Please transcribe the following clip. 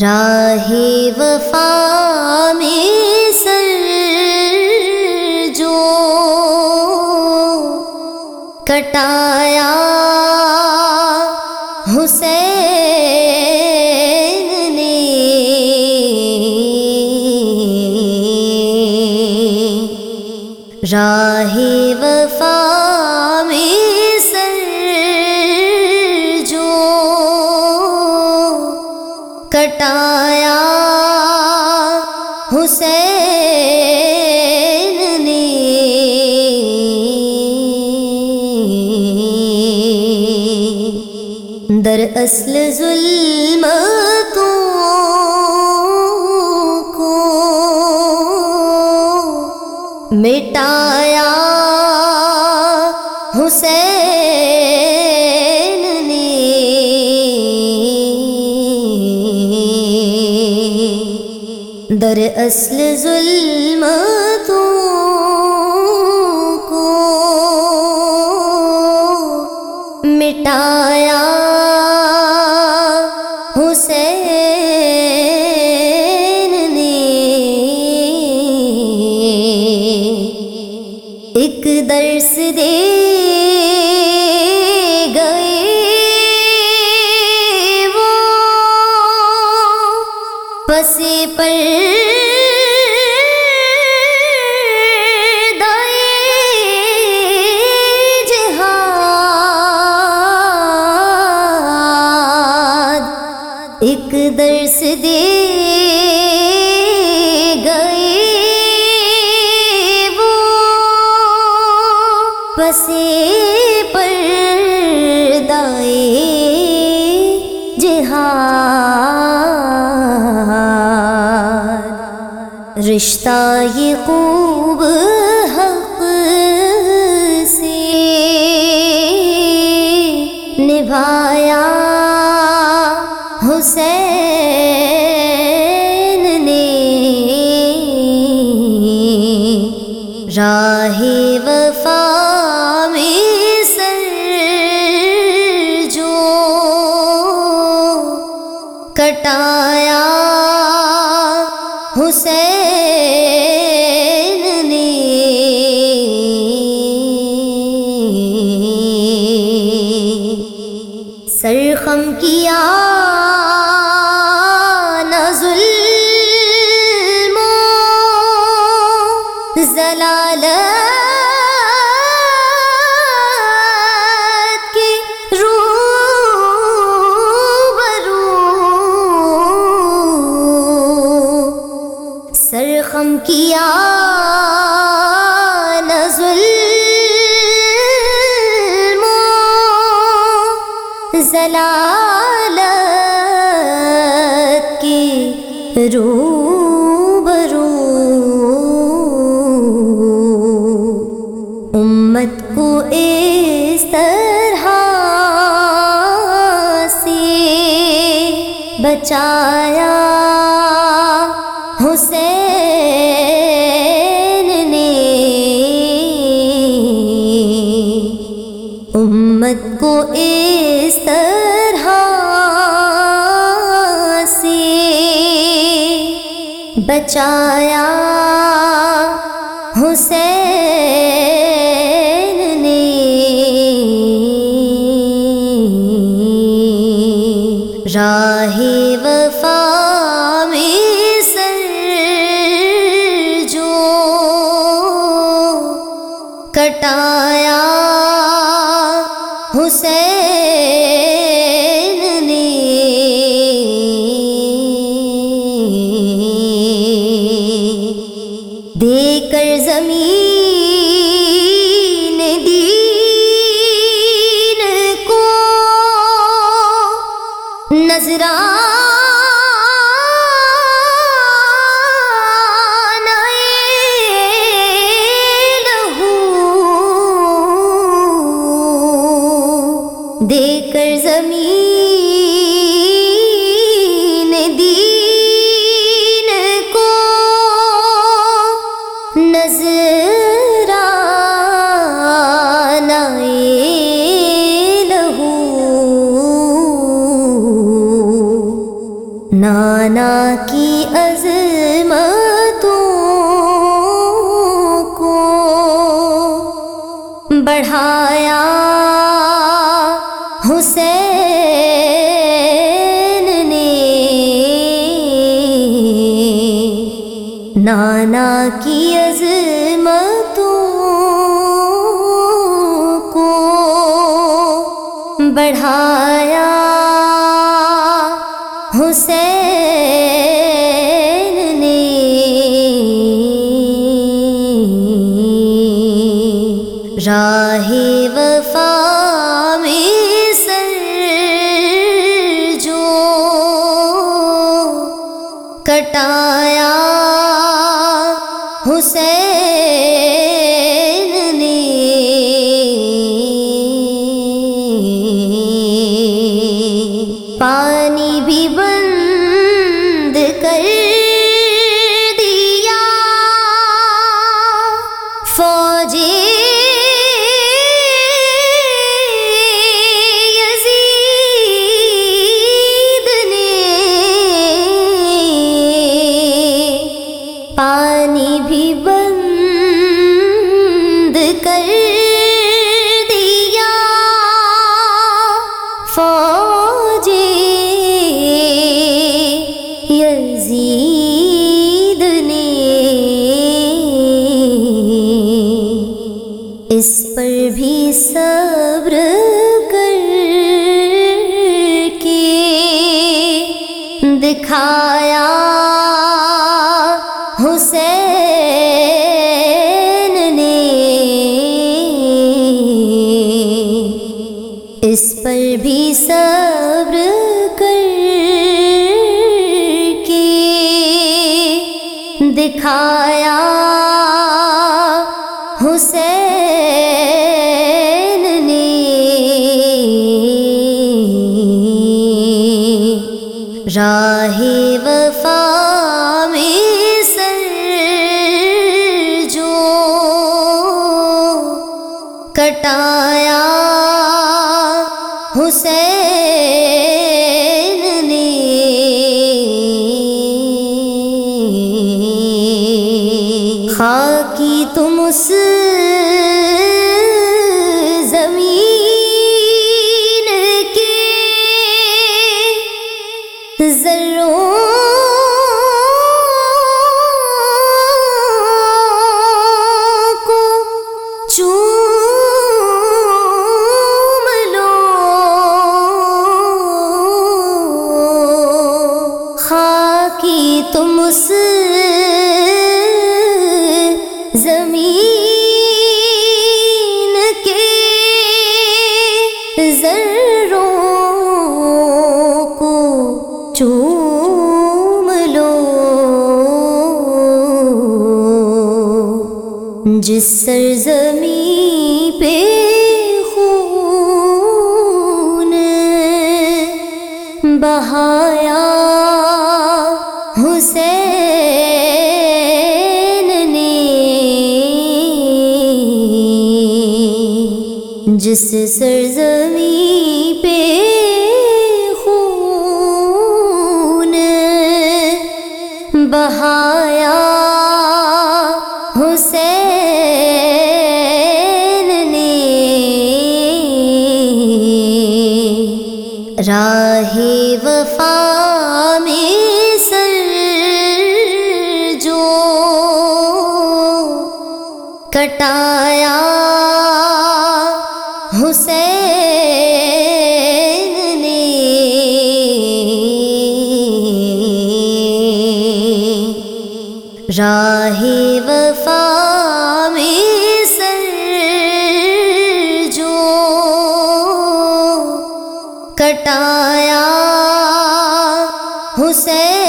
راہ وفا میں سر جو کٹایا حسین نے راہ وفا کٹایا حسین نے در اصل ظلمتوں کو مٹایا۔ حسین در اصل ظلمتوں سے پر رشتہ یہ خوب حق سے نبھایا۔ حسین نے راہ وفا میں سر جو کٹایا زلالت رو روبرو۔ سرخم کیا بچایا۔ حسین نے امت کو اس طرح سے بچایا۔ حسین راہ وفا میں سر جو کٹائے کر حسین نے نانا کی عظمتوں کو بڑھایا۔ حسین کٹایا حسین نے پانی بھی بند کر دیا فوجی دکھایا۔ حسین نے اس پر بھی صبر کر کے دکھایا۔ راہ وفا میں سر جو کٹایا حسین اس زمین کے ذروں کو چوم لو۔ جس سرزمین حسین نے جس سرزمین پہ خون بہایا حسین نے راہ حسین نے راہ وفا میں سر جو کٹایا حسین